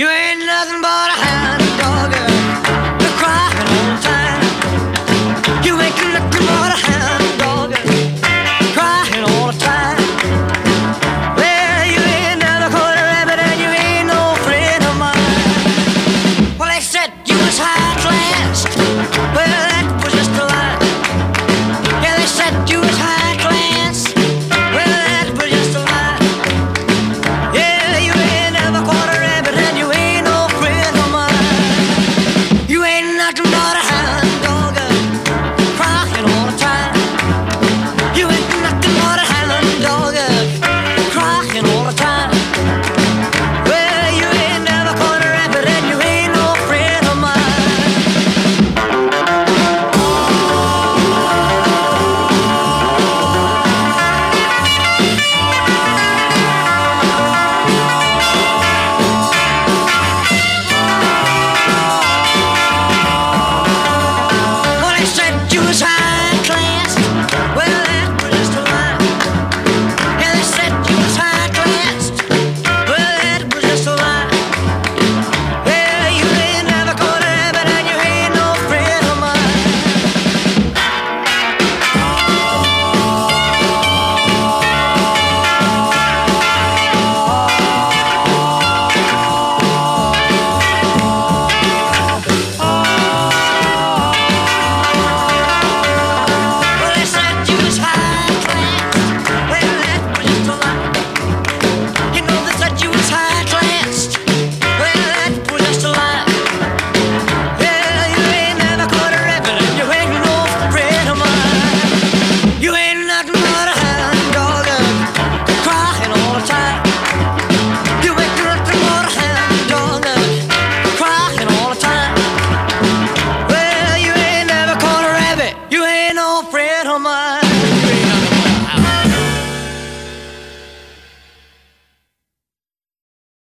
You ain't nothing but a hound my